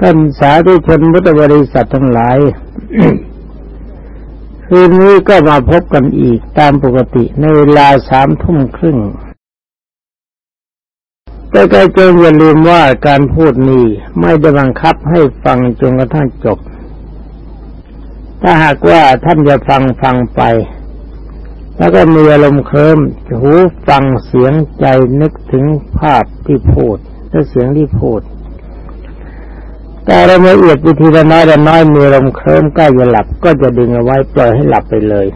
ท่านสาธุชนพุทธบริษัททั้งหลาย คืนนี้ก็มาพบกันอีกตามปกติในเวลาสามทุ่มครึ่ง แต่ก็จงอย่าลืมว่าการพูดนี้ไม่ได้บังคับให้ฟังจนกระทั่งจบ ถ้าหากว่าท่านจะฟังฟังไปแล้วก็มีอารมณ์เคลิ้มหูฟังเสียงใจนึกถึงภาพที่พูดและเสียงที่พูด แต่เราละเอียดวิธีละน้อยละน้อยมีลมเคลิ้มใกล้จะหลับก็จะดึงเอาไว้ปล่อยให้หลับไปเลย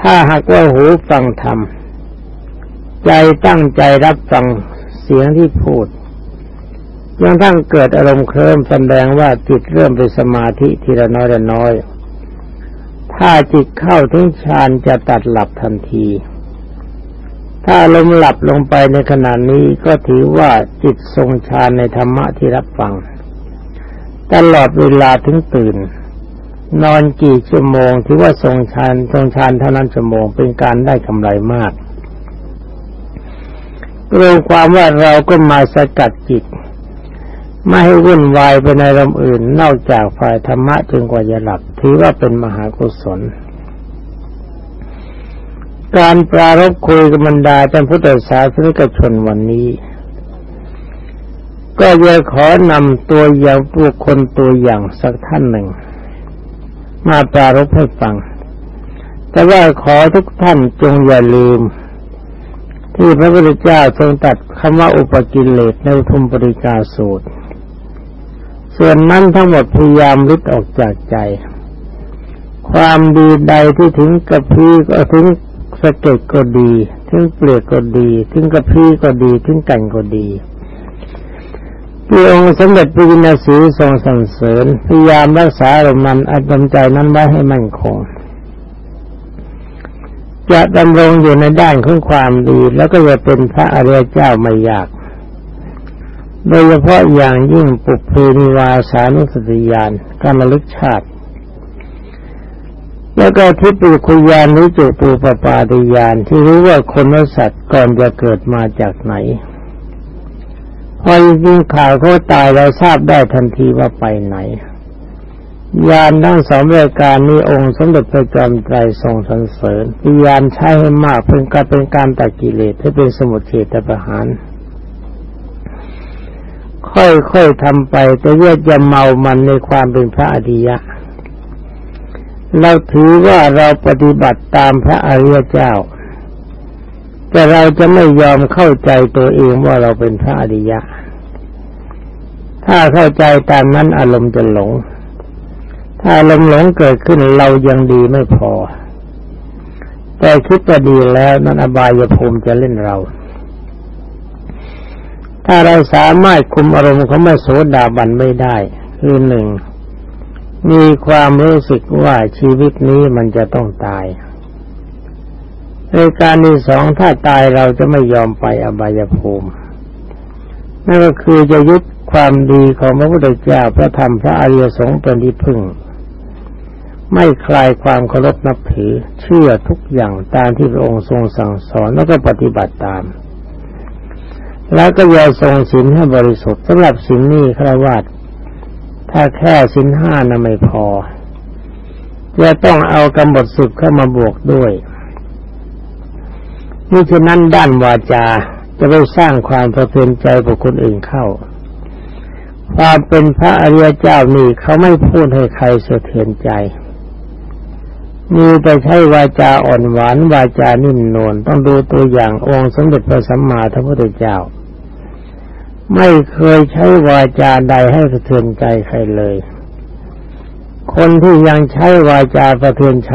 ถ้าหากว่าหูฟังธรรมใจตั้งใจรับฟังเสียงที่พูดยังทั้งเกิดอารมณ์เคลิ้มแสดงว่าจิตเริ่มเป็นสมาธิทีละน้อยละน้อย ถ้าจิตเข้าถึงฌานจะตัดหลับทันที ถ้าลมหลับลงไปในขณะนี้ก็ถือว่าจิตทรงฌานในธรรมะที่รับฟัง ตลอดเวลาถึงตื่น นอนกี่ชั่วโมงถือว่าทรงฌานทรงฌานเท่านั้นชั่วโมงเป็นการได้กำไรมากรวมความว่าเราก็มาสกัดจิต ไม่ให้วุ่นวายไปในลมอื่น นอกจากฝ่ายธรรมะจนกว่าจะหลับ ถือว่าเป็นมหากุศล การปรารบคุยกับบรรดาท่านพุทธศาสนิกชนวันนี้ ก็จะขอนำตัวอย่างบุคคลตัวอย่างสักท่านหนึ่ง มาปรารบให้ฟัง แต่ว่าขอทุกท่านจงอย่าลืม ที่พระพุทธเจ้าทรงตัดคำว่าอุปกิเลสในทุมปริกาสูตร ส่วนนั้นทั้งหมดพยายามลิดออกจากใจ ความดีใดที่ถึงกับพีก็ถึง สะเก็ดก็ดี ถึงเปลือกก็ดี ถึงกระพี้ก็ดี ถึงกันก็ดีที่องค์สมเด็จพระจินสีทรงสรรเสริญพยายามรักษาอารมณ์นั้นอารมณ์ใจนั้นไว้ให้มั่นคง จะดำรงอยู่ในด้านของความดี แล้วก็จะเป็นพระอริยเจ้าไม่ยาก โดยเฉพาะอย่างยิ่งปุเพนิวาสานุสติญาณการระลึกชาติ แล้วก็ทิปุคุยานรู้จุปูปปาติยานที่รู้ว่าคนและสัตว์ก่อนจะเกิดมาจากไหน พอยิงข่าวเขาตายเราทราบได้ทันทีว่าไปไหน ยานทั้งสองรายการนี้องค์สมเด็จพระจอมไตรทรงสรรเสริญพยานใช้ให้มากเพื่อการเป็นการตัดกิเลสให้เป็นสมุทเฉตประหารค่อยๆทำไปแต่เยอะจะเมามันในความเป็นพระอริยะ เราถือว่าเราปฏิบัติตามพระอริยเจ้า แต่เราจะไม่ยอมเข้าใจตัวเองว่าเราเป็นพระอริยะ ถ้าเข้าใจตามนั้นอารมณ์จะหลง ถ้าอารมณ์หลงเกิดขึ้นเรายังดีไม่พอ แต่คิดว่าดีแล้วนั้นอบายภูมิจะเล่นเรา ถ้าเราสามารถคุมอารมณ์ของม่โสดาบันไม่ได้คือหนึ่ง มีความรู้สึกว่าชีวิตนี้มันจะต้องตายในการที่สองถ้าตายเราจะไม่ยอมไปอบายภูมินั่นก็คือจะยึดความดีของพระพุทธเจ้าพระธรรมพระอริยสงฆ์เป็นที่พึ่ง ไม่คลายความเคารพนับถือเชื่อทุกอย่างตามที่พระองค์ทรงสั่งสอนแล้วก็ปฏิบัติตาม แล้วก็ย่าทรงศีลให้บริสุทธิ์สำหรับศีลนี้คราวาส ถ้าแค่สินห้านะไม่พอ จะต้องเอากำหนดสิบเข้ามาบวกด้วย นี่ฉะนั้นด้านวาจาจะไปสร้างความสะเทือนใจบุคคลอื่นเข้า ความเป็นพระอริยเจ้านี่เขาไม่พูดให้ใครสะเทือนใจมีแต่ใช้วาจาอ่อนหวานวาจานิ่มนวลต้องดูตัวอย่างองค์สมเด็จพระสัมมาสัมพุทธเจ้า ไม่เคยใช้วาจาใดให้สะเทือนใจใครเลย คนที่ยังใช้วาจาสะเทือนใจ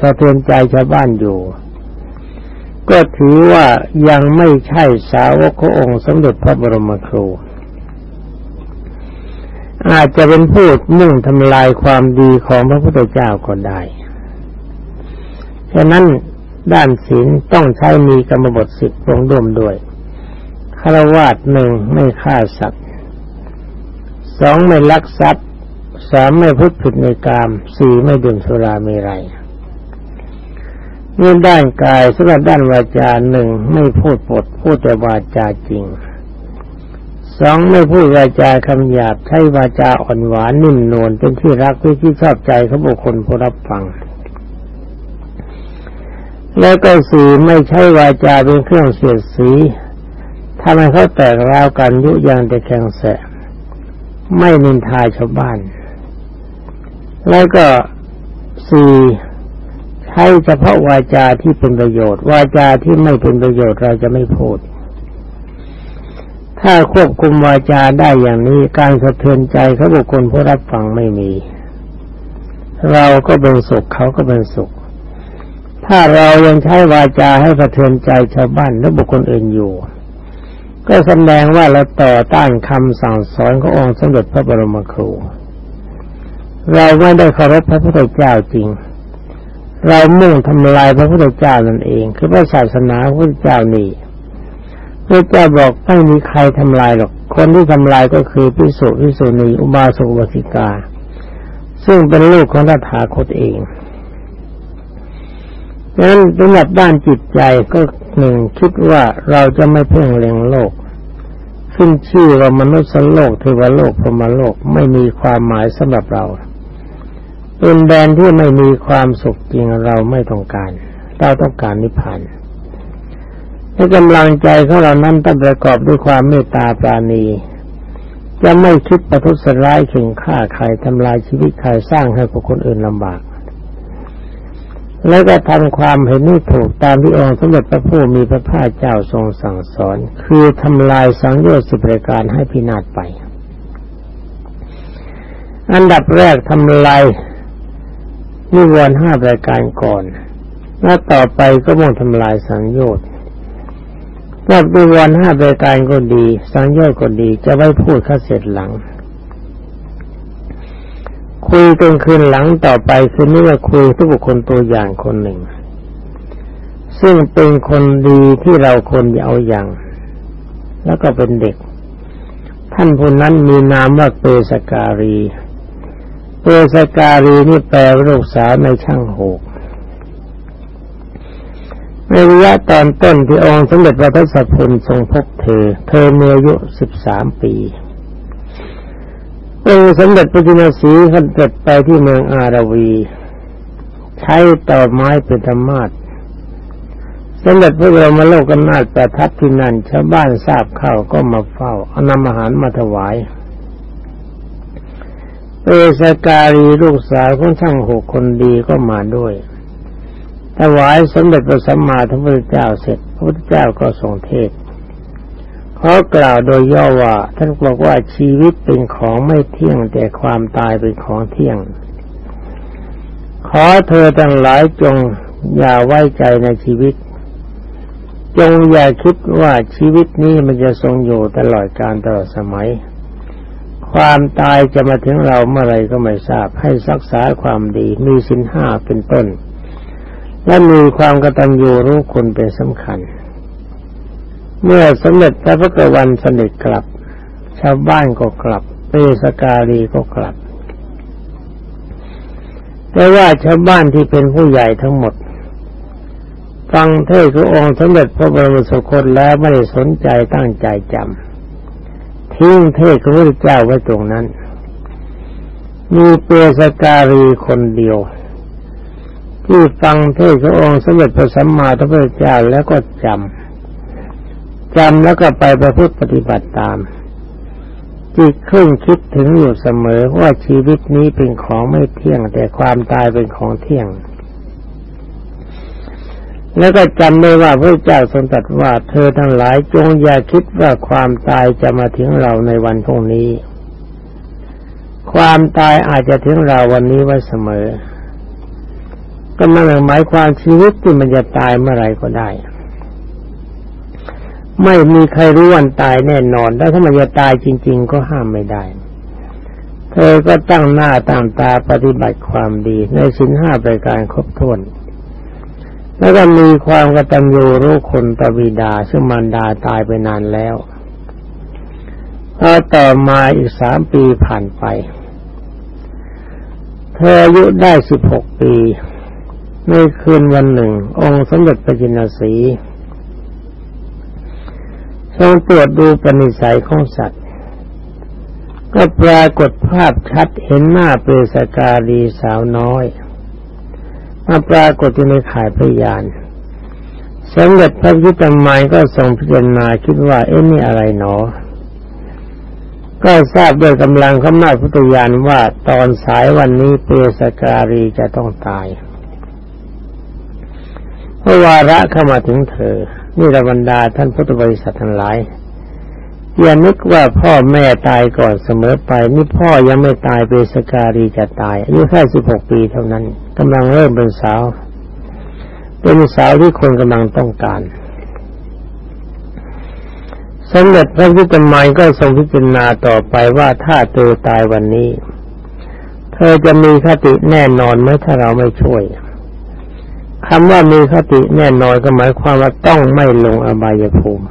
สะเทือนใจชาวบ้านอยู่ ก็ถือว่ายังไม่ใช่สาวกขององค์สมเด็จพระบรมครู อาจจะเป็นพูดมุ่งทำลายความดีของพระพุทธเจ้าก็ได้ ฉะนั้นด้านศีลต้องใช้มีกรรมบทสิบลงร่วมด้วย คาวาสหนึ่งไม่ฆ่าสัตว์สองไม่ลักทรัพย์สามไม่พูดผิดในกามสี่ไม่ดื่มสุราเมรัยนี่ด้านกายสำหรับด้านวาจาหนึ่งไม่พูดปดพูดแต่วาจาจริงสองไม่พูดวาจาคำหยาบใช้วาจาอ่อนหวานนิ่มนวลเป็นที่รักเป็นที่ชอบใจของบุคคลผู้รับฟัง แล้วก็สี่ไม่ใช่วาจาเป็นเครื่องเสียดสี ทำให้เขาแตกราวกันยุยงแต่แข่งแสไม่นินทาชาวบ้าน แล้วก็สี่ใช้เฉพาะวาจาที่เป็นประโยชน์ วาจาที่ไม่เป็นประโยชน์เราจะไม่พูด ถ้าควบคุมวาจาได้อย่างนี้การสะเทือนใจเขาบุคคลผู้รับฟังไม่มี เราก็เป็นสุขเขาก็เป็นสุข ถ้าเรายังใช้วาจาให้สะเทือนใจชาวบ้านและบุคคลอื่นอยู่ ก็แสดงว่าเราต่อต้านคำสั่งสอนขององค์สมเด็จพระบรมครู เราไม่ได้เคารพพระพุทธเจ้าจริง เรามุ่งทำลายพระพุทธเจ้านั่นเอง คือพระศาสนาพระพุทธเจ้านี่พระเจ้าบอกไม่มีใครทำลายหรอก คนที่ทำลายก็คือพิสุพิสุณีอุบาสกอุบาสิกา ซึ่งเป็นลูกของตถาคตเองดังนั้นสำหรับด้านจิตใจก็ หนึ่งคิดว่าเราจะไม่เพ่งเล็งโลก ขึ้นชื่อว่ามนุษย์โลกเทวโลกพรหมโลกไม่มีความหมายสำหรับเราเป็นแดนที่ไม่มีความสุขจริงเราไม่ต้องการ เราต้องการนิพพานให้กำลังใจของเรานั้นต้องประกอบด้วยความเมตตาปราณี จะไม่คิดประทุษร้ายเข่งฆ่าใครทำลายชีวิตใครสร้างให้คนอื่นลำบาก แล้วก็ทำความเห็นนี่ถูกตามที่องค์สมเด็จพระผู้มีพระภาคเจ้าทรงสั่งสอน คือทำลายสังโยชน์สิบประการให้พินาศไป อันดับแรกทำลายนิวรณ์ห้าประการก่อนแล้วต่อไปก็มุ่งทำลายสังโยชน์ว่านิวรณ์ห้าประการก็ดี สังโยชน์ก็ดีจะไว้พูดข้าเสร็จหลัง คุยกันคืนหลังต่อไปคือนี่ว่าคุยทุกบุคคลตัวอย่างคนหนึ่ง ซึ่งเป็นคนดีที่เราคนเอาอย่าง แล้วก็เป็นเด็ก ท่านผู้นั้นมีนามว่าเปสการี เปสการีนี่แปลว่าลูกสาวในช่างโหกในระยะตอนต้นที่องค์สมเด็จพระทศพลทรงพบเธอ เธอมีอายุสิบสามปี องค์สมเด็จพระจินสีขันเกิดไปที่เมืองอาราวี ใช้ต่อไม้เป็นธรรมาทสมเด็จพระบรมโลกนาถประทับที่นั่นชาวบ้านทราบเข้าก็มาเฝ้าเอานำอาหารมาถวายเอสการีลูกสาวของช่างหกคนดีก็มาด้วย ถวายสมเด็จพระสัมมาสัมพุทธเจ้าเสร็จพระพุทธเจ้าก็ทรงเทศ ขอกล่าวโดยย่อว่า ท่านบอกว่าชีวิตเป็นของไม่เที่ยงแต่ความตายเป็นของเที่ยง ขอเธอทั้งหลายจงอย่าไว้ใจในชีวิต จงอย่าคิดว่าชีวิตนี้มันจะทรงอยู่ตลอดกาลตลอดสมัย ความตายจะมาถึงเราเมื่อไรก็ไม่ทราบให้รักษาความดีมีสินห้าเป็นต้น และมีความกตัญญูรู้คุณเป็นสำคัญ เมื่อสมเด็จพระพุทธวันสนิทกลับ ชาวบ้านก็กลับเปสการีก็กลับ แต่ว่าชาวบ้านที่เป็นผู้ใหญ่ทั้งหมด ฟังเทศขององค์สมเด็จพระบรมสุคตแล้วไม่ได้สนใจตั้งใจจำทิ้งเทศพระพุทธเจ้าไว้ตรงนั้น มีเปสการีคนเดียวที่ฟังเทศพระองค์สมเด็จพระสัมมาสัมพุทธเจ้าแล้วก็จำ จำแล้วก็ไปประพฤติปฏิบัติตาม จิตคร่งคิดถึงอยู่เสมอว่าชีวิตนี้เป็นของไม่เที่ยง แต่ความตายเป็นของเที่ยง แล้วก็จำได้ว่าพระเจ้าทรงตรัสว่า เธอทั้งหลายจงอย่าคิดว่าความตายจะมาถึงเราในวันพรุ่งนี้ ความตายอาจจะถึงเราวันนี้ไว้เสมอ ก็มันหมายความชีวิตที่มันจะตายเมื่อไรก็ได้ ไม่มีใครรู้วันตายแน่นอน แล้วถ้ามันจะตายจริง ๆ ก็ห้ามไม่ได้ เธอก็ตั้งหน้าตั้งตาปฏิบัติความดีในสินห้าประการครบถ้วน แล้วก็มีความกตัญญูรู้คนตบิดา ซึ่งมารดาตายไปนานแล้วพอต่อมาอีกสามปีผ่านไป เธออายุได้สิบหกปี ในคืนวันหนึ่ง องค์สมเด็จพระจินสี ทรงตรวจดูปณิสัยของสัตว์ ก็ปรากฏภาพชัดเห็นหน้าเปรสการีสาวน้อย มาปรากฏอยู่ในข่ายพยานสมเด็จพระพุทธมายก็ทรงพิจารณาคิดว่าเอ๊ะนี่อะไรหนอ ก็ทราบด้วยกำลังขมาพุทธญาณว่าตอนสายวันนี้เปรสการีจะต้องตายเพราะวาระเข้ามาถึงเธอ นี่ระบรรดาท่านพุทธบริษัททั้งหลายอย่านึกว่าพ่อแม่ตายก่อนเสมอไปนี่พ่อยังไม่ตายเปสการีจะตายอายุแค่สิบหกปีเท่านั้นกำลังเริ่มเป็นสาว เป็นสาวที่คนกำลังต้องการสมเด็จพระพุทธมายก็ทรงพิจารณาต่อไปว่าถ้าเธอตายวันนี้ เธอจะมีคติแน่นอนไหมถ้าเราไม่ช่วย คำว่ามีคติแน่นอนก็หมายความว่าต้องไม่ลงอบายภูมิ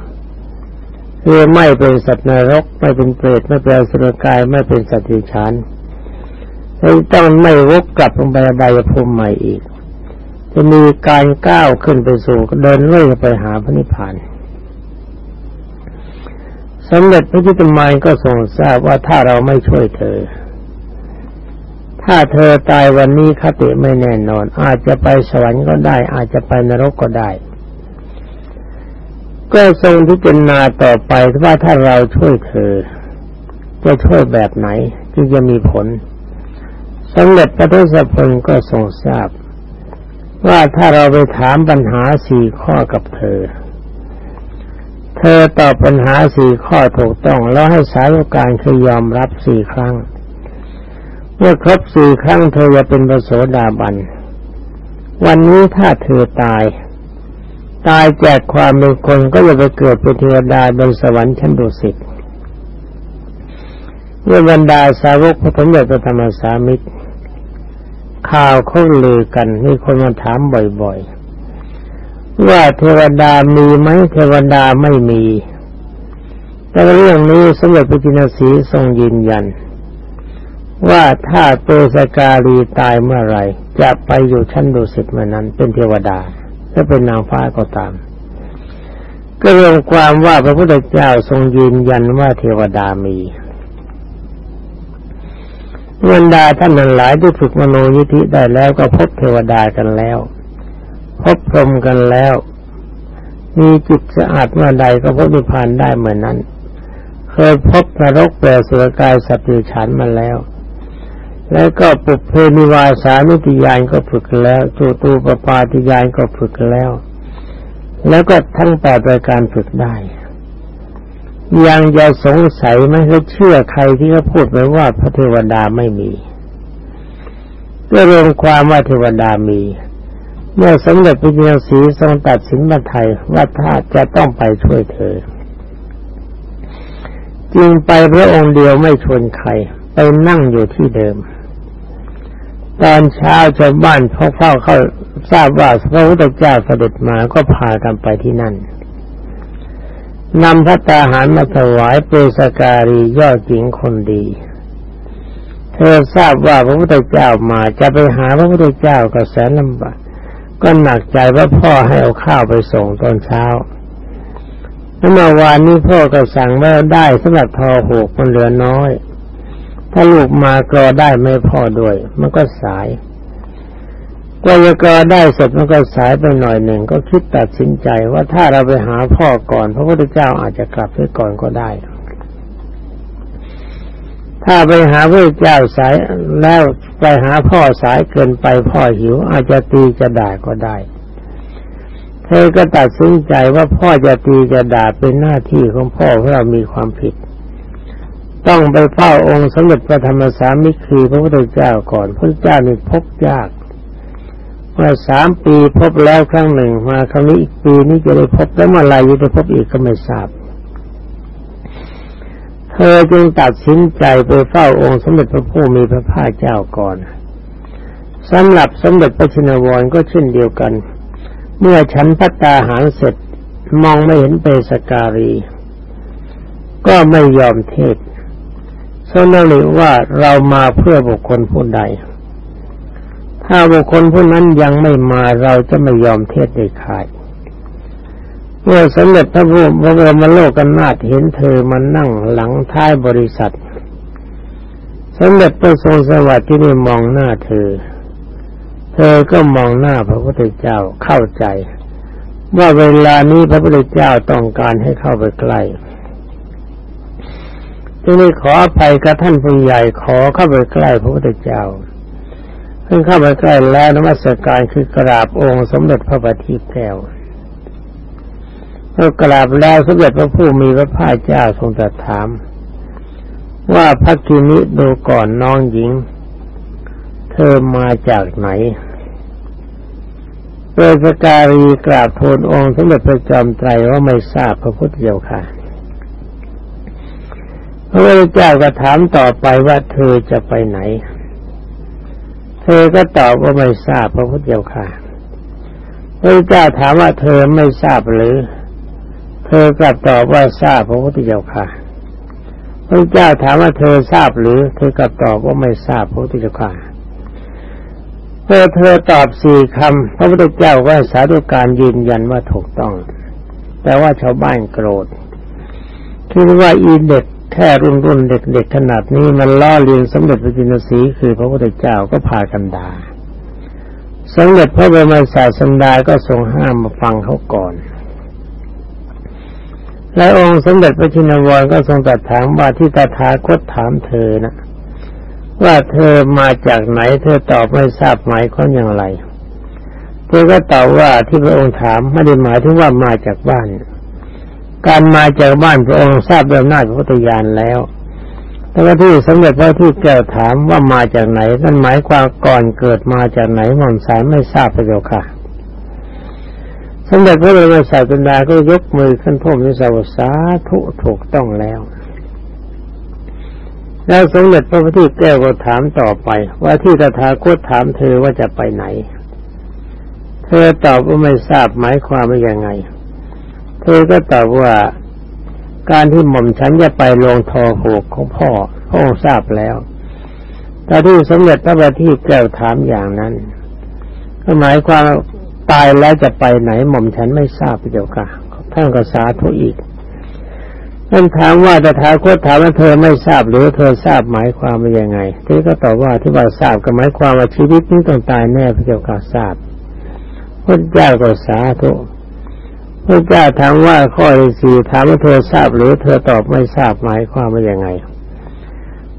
คือไม่เป็นสัตว์นรก ไม่เป็นเปรตไม่เป็นสุรกายไม่เป็นสัตว์ดิฉันต้องไม่วกกลับลงไปอบายภูมิใหม่อีก จะมีการก้าวขึ้นไปสู่เดินเรื่อยไปหาพระนิพพานสำเร็จพระจิตมัยก็ทรงทราบว่าถ้าเราไม่ช่วยเธอ ถ้าเธอตายวันนี้คติไม่แน่นอน อาจจะไปสวรรค์ก็ได้ อาจจะไปนรกก็ได้ ก็ทรงพิจารณาต่อไปว่าถ้าเราช่วยเธอ จะช่วยแบบไหนที่จะมีผลสำเร็จพระทศพลก็ทรงทราบ ว่าถ้าเราไปถามปัญหาสี่ข้อกับเธอ เธอตอบปัญหาสี่ข้อถูกต้องแล้วให้สาวการคือยอมรับสี่ครั้ง เมื่อครบสี่ครั้งเธอจะเป็นประโสดาบัน วันนี้ถ้าเธอตาย ตายจากความเป็นคนก็จะไปเกิดเป็นเทวดาบนสวรรค์ชั้นดุสิตเมื่อบรรดาสาวกพระธรรมธรรมสามิตร ข่าวเขาลือกันมีคนมาถามบ่อยๆ ว่าเทวดามีไหมเทวดาไม่มีแต่เรื่องนี้สมเด็จพระจินสีทรงยืนยัน ว่าถ้าเปสการีตายเมื่อไรจะไปอยู่ชั้นดุสิตเมื่อนั้น เป็นเทวดาถ้าเป็นนางฟ้าก็ตาม ก็รวมความว่าพระพุทธเจ้าทรงยืนยันว่าเทวดามีบรรดาท่านนั้นหลายที่ฝึกมโนยิธิได้แล้วก็พบเทวดากันแล้ว พบพรหมกันแล้ว มีจิตสะอาดเมื่อใดก็พบนิพพานได้เหมือนนั้น เคยพบนรกแปรสุรกายสัตว์ฉันมาแล้ว แล้วก็ปุเพนิวาสานุติยานก็ฝึกแล้วจูตูปปาติยานก็ฝึกแล้ว แล้วก็ทั้งแปดรายการฝึกได้ ยังจะสงสัยไหมเขาเชื่อใครที่เขาพูดไปว่าพระเทวดาไม่มีก็รวมความว่าเทวดามี เมื่อสมเด็จพระเจ้าสีทรงตัดสินมาไทยว่าถ้าจะต้องไปช่วยเธอ จึงไปพระองค์เดียวไม่ชวนใครไปนั่งอยู่ที่เดิม ตอนเช้าชาวบ้านเขาเฝ้าเข้าทราบว่าพระพุทธเจ้าเสด็จมาก็พากันไปที่นั่นนำพระตาหารมาถวายเปสการียอดหญิงคนดี เธอทราบว่าพระพุทธเจ้ามาจะไปหาพระพุทธเจ้าก็แสนลำบากก็หนักใจว่าพ่อให้เอาข้าวไปส่งตอนเช้าเมื่อวานนี้พ่อก็สั่งว่าได้สำหรับทอหกมันเหลือน้อย ถ้าลูกมากรอได้ไม่พอด้วย มันก็สายกว่าจะกรอได้เสร็จมันก็สายไปหน่อยหนึ่งก็คิดตัดสินใจว่าถ้าเราไปหาพ่อก่อน พระพุทธเจ้าอาจจะกลับไปก่อนก็ได้ ถ้าไปหาพระเจ้าสายแล้วไปหาพ่อสายเกินไปพ่อหิว อาจจะตีจะด่าก็ได้เธอก็ตัดสินใจว่าพ่อจะตีจะด่าเป็นหน้าที่ของพ่อเพราะเรามีความผิด ต้องไปเฝ้าองค์สมเด็จพระธรรมสามิคีพระพุทธเจ้าก่อน พระเจ้านี่พบยากว่าสามปีพบแล้วครั้งหนึ่งมาครั้งนี้อีกปีนี้จะได้พบแล้วเมื่อไรจะได้พบอีกก็ไม่ทราบ เธอจึงตัดสินใจไปเฝ้าองค์สมเด็จพระผู้มีพระภาคเจ้าก่อนสำหรับสมเด็จพระชินวรก็เช่นเดียวกัน เมื่อฉันพัตตาหารเสร็จมองไม่เห็นเปสการี ก็ไม่ยอมเทศ ทรงนั่งเลยว่าเรามาเพื่อบุคคลผู้ใด ถ้าบุคคลผู้นั้นยังไม่มาเราจะไม่ยอมเทศได้ขาดเมื่อสำเร็จพระพุทธพระบรมโลกกันนาถเห็นเธอมานั่งหลังท้ายบริษัทสมเด็จพระทรงสวัสดิ์ที่ได้มองหน้าเธอ เธอก็มองหน้าพระพุทธเจ้าเข้าใจ ว่าเวลานี้พระพุทธเจ้าต้องการให้เข้าไปใกล้ จึงได้ขออภัยกับท่านผู้ใหญ่ขอเข้าไปใกล้พระพุทธเจ้าเพิ่งเข้าไปใกล้แล้วนมัสการคือกราบองค์สมเด็จพระบัณฑิตแก้วเมื่อกราบแล้วสมเด็จพระผู้มีพระภาคเจ้าทรงตรัสถาม ว่าพระกินิดูก่อนน้องหญิง เธอมาจากไหนเปรสการีกราบทูลองค์สมเด็จพระจอมไตรว่าไม่ทราบพระพุทธเจ้าค่ะ พระพุทธเจ้าก็ถามต่อไปว่าเธอจะไปไหน เธอก็ตอบว่าไม่ทราบพระพุทธเจ้าค่ะพระเจ้าถามว่าเธอไม่ทราบหรือ เธอกลับตอบว่าทราบพระพุทธเจ้าค่ะ พระเจ้าถามว่าเธอทราบหรือ เธอกลับตอบว่าไม่ทราบพระพุทธเจ้าค่ะเมื่อเธอตอบสี่คำพระพุทธเจ้าก็สาธุการยืนยันว่าถูกต้อง แต่ว่าชาวบ้านโกรธคิดว่าอีเด็ก แค่รุ่นรุ่นเด็กๆขนาดนี้มันล่อเลียนสมเด็จพระจินสีคือพระพุทธเจ้าก็พากันดา่าสมเด็จพระบรมศาสดาก็ทรงห้ามมาฟังเขาก่อนและองค์สมเด็จพระชินวรก็ทรงตรัสถามว่าที่ตถาคตถามเธอนะว่าเธอมาจากไหน เธอตอบไม่ทราบหมายความอย่างไร เธอก็ตอบว่าที่พระองค์ถามไม่ได้หมายถึงว่ามาจากบ้าน การมาจากบ้านพระองค์ทราบด้วยอำนาจพระพุทธญาณแล้วแต่ว่าที่สมเด็จพระที่แก้วถามว่ามาจากไหนนั่นหมายความก่อนเกิดมาจากไหนหม่อมสายไม่ทราบพระเจ้าค่ะสมเด็จพระบรมศาสดาก็ยกมือขึ้นพมนิสาวสาธุถูกต้องแล้ว แล้วสมเด็จพระพุทธแก้วก็ถามต่อไป ว่าที่ตถาคตถามเธอว่าจะไปไหน เธอตอบว่าไม่ทราบหมายความว่ายังไง เธอก็ตอบว่าการที่หม่อมฉันจะไปลงทอหกของพ่อพ่อทราบแล้วแต่ที่สมเด็จพระบัณฑิตแก้วถามอย่างนั้น ก็หมายความตายแล้วจะไปไหนหม่อมฉันไม่ทราบเจ้าค่ะท่านก็สาธุอีกท่านถามว่าแต่ถาคตถามว่าเธอไม่ทราบหรือเธอทราบหมายความว่ายังไงเธอก็ตอบว่าที่ว่าทราบก็หมายความว่าชีวิตนี้ต้องตายแน่พระเจ้าค่ะทราบพระเจ้าก็สาธุ พระเจ้าถามว่าข้อที่สี่ถามว่าเธอทราบหรือเธอตอบไม่ทราบหมายความว่ายังไง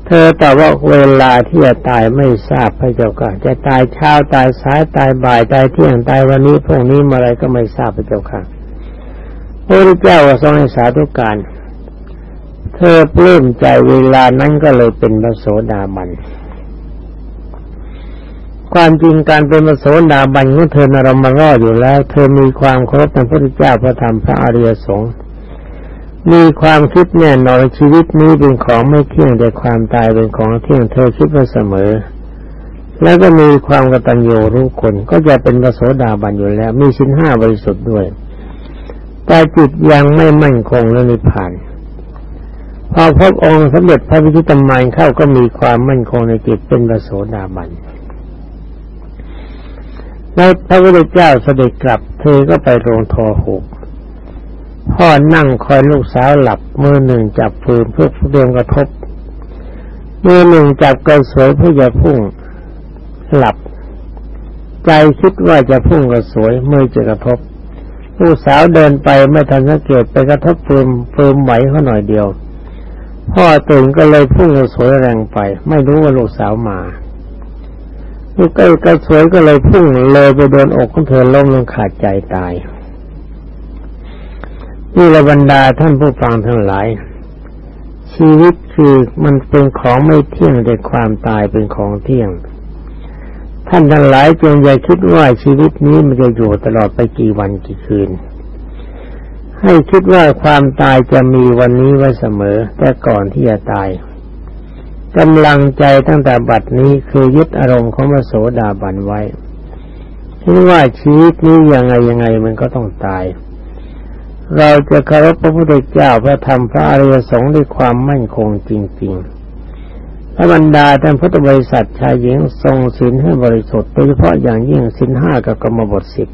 เธอตอบว่าเวลาที่จะตายไม่ทราบพระเจ้าค่ะจะตายเช้าตายสายตายบ่ายตายเที่ยงตายวันนี้พวกนี้มาอะไรก็ไม่ทราบพระเจ้าค่ะพระเจ้าทรงให้สาธุการ เธอปลื้มใจเวลานั้นก็เลยเป็นพระโสดาบัน ความจริงการเป็นมโสดาบันของเธอนารมารอดอยู่แล้ว เธอมีความเคารพในพระพุทธเจ้าพระธรรมพระอริยสงฆ์มีความคิดแน่นอนชีวิตนี้เป็นของไม่เที่ยงแต่ความตายเป็นของเที่ยงเธอคิดมาเสมอ แล้วก็มีความกตัญญูรู้คนก็จะเป็นพระโสดาบันอยู่แล้ว มีชิ้นห้าบริสุทธิ์ด้วย แต่จิตยังไม่มั่นคงและนิพพานพอพบองค์สมเด็จพระพิชิตมานเข้าก็มีความมั่นคงในจิตเป็นพระโสดาบัน แล้วพระพุทธเจ้าเสด็จกลับ เธอก็ไปโรงทอหกพ่อนั่งคอยลูกสาวหลับมือหนึ่งจับฟืนเพื่อเตรียมกระทบมือหนึ่งจับกระสวยเพื่อจะพุ่งหลับ ใจคิดว่าจะพุ่งกระสวยมือจะกระทบ ลูกสาวเดินไปไม่ทันสังเกตไปกระทบฟืนฟืนไหวเขาหน่อยเดียว พ่อตื่นก็เลยพุ่งกระสวยแรงไป ไม่รู้ว่าลูกสาวมา ลูกไก่กระสวยก็เลยพุ่งเลยไปโดนอกของเธอล้มลงขาดใจตาย นี่ละบรรดาท่านผู้ฟังทั้งหลาย ชีวิตคือมันเป็นของไม่เที่ยงแต่ความตายเป็นของเที่ยง ท่านทั้งหลายจงอย่าคิดว่าชีวิตนี้มันจะอยู่ตลอดไปกี่วันกี่คืน ให้คิดว่าความตายจะมีวันนี้ไว้เสมอ แต่ก่อนที่จะตาย กำลังใจตั้งแต่บัดนี้คือยึดอารมณ์ของมโสดาบันไว้คิดว่าชีวิตนี้ยังไงยังไงมันก็ต้องตาย เราจะเคารพพระพุทธเจ้าพระธรรมพระอริยสงฆ์ด้วยความมั่นคงจริงๆพระบรรดาท่านพุทธบริษัทชายหญิงทรงศีลให้บริสุทธิ์โดยเฉพาะอย่างยิ่งศีลห้ากับกรรมบทสิบ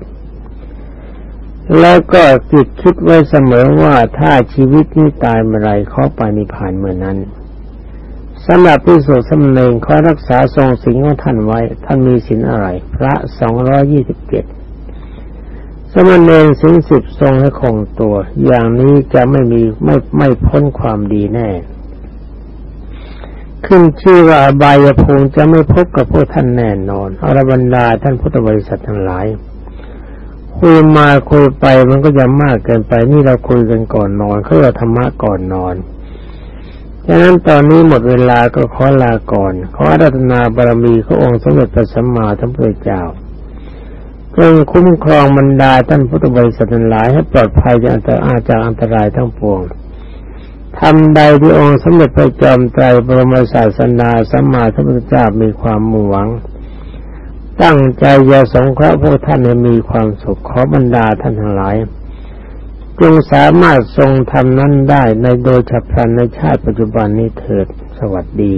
แล้วก็จิตคิดไว้เสมอว่าถ้าชีวิตนี้ตายเมื่อไรเขาไปนิพพานเมื่อนั้น สำหรับพิสุสมเณรขอรักษาทรงสิงของท่านไว้ ท่านมีสินอะไร พระสองร้อยี่สิบเจ็ดสมณเณรสินสิบทรงให้คงตัว อย่างนี้จะไม่มีไม่ไม่พ้นความดีแน่ ขึ้นชื่อว่าบายภูมิจะไม่พบกับพวกท่านแน่นอนอรบรรดาท่านพุทธบริษัททั้งหลาย คุยมาคุยไปมันก็จะมากเกินไปนี่เราคุยกันก่อนนอนเขาเราธรรมะก่อนนอน ดังนั้นตอนนี้หมดเวลาก็ขอลาก่อน ขอรัตนาบารมีขององค์สมเด็จพระสัมมาสัมพุทธเจ้าจงคุ้มครองบรรดาท่านพุทธบริษัททั้งหลายให้ปลอดภัยจากอันตรายจากอันตรายทั้งปวงทำใดที่องค์สมเด็จพระจอมไตรบรมศาสนาสัมมาสัมพุทธเจ้ามีความมุ่งหวัง ตั้งใจจะสงเคราะห์พวกท่านให้มีความสุขขอบรรดาท่านทั้งหลาย จึงสามารถทรงทำนั้นได้ในโดยฉับพลันในชาติปัจจุบันนี้เถิดสวัสดี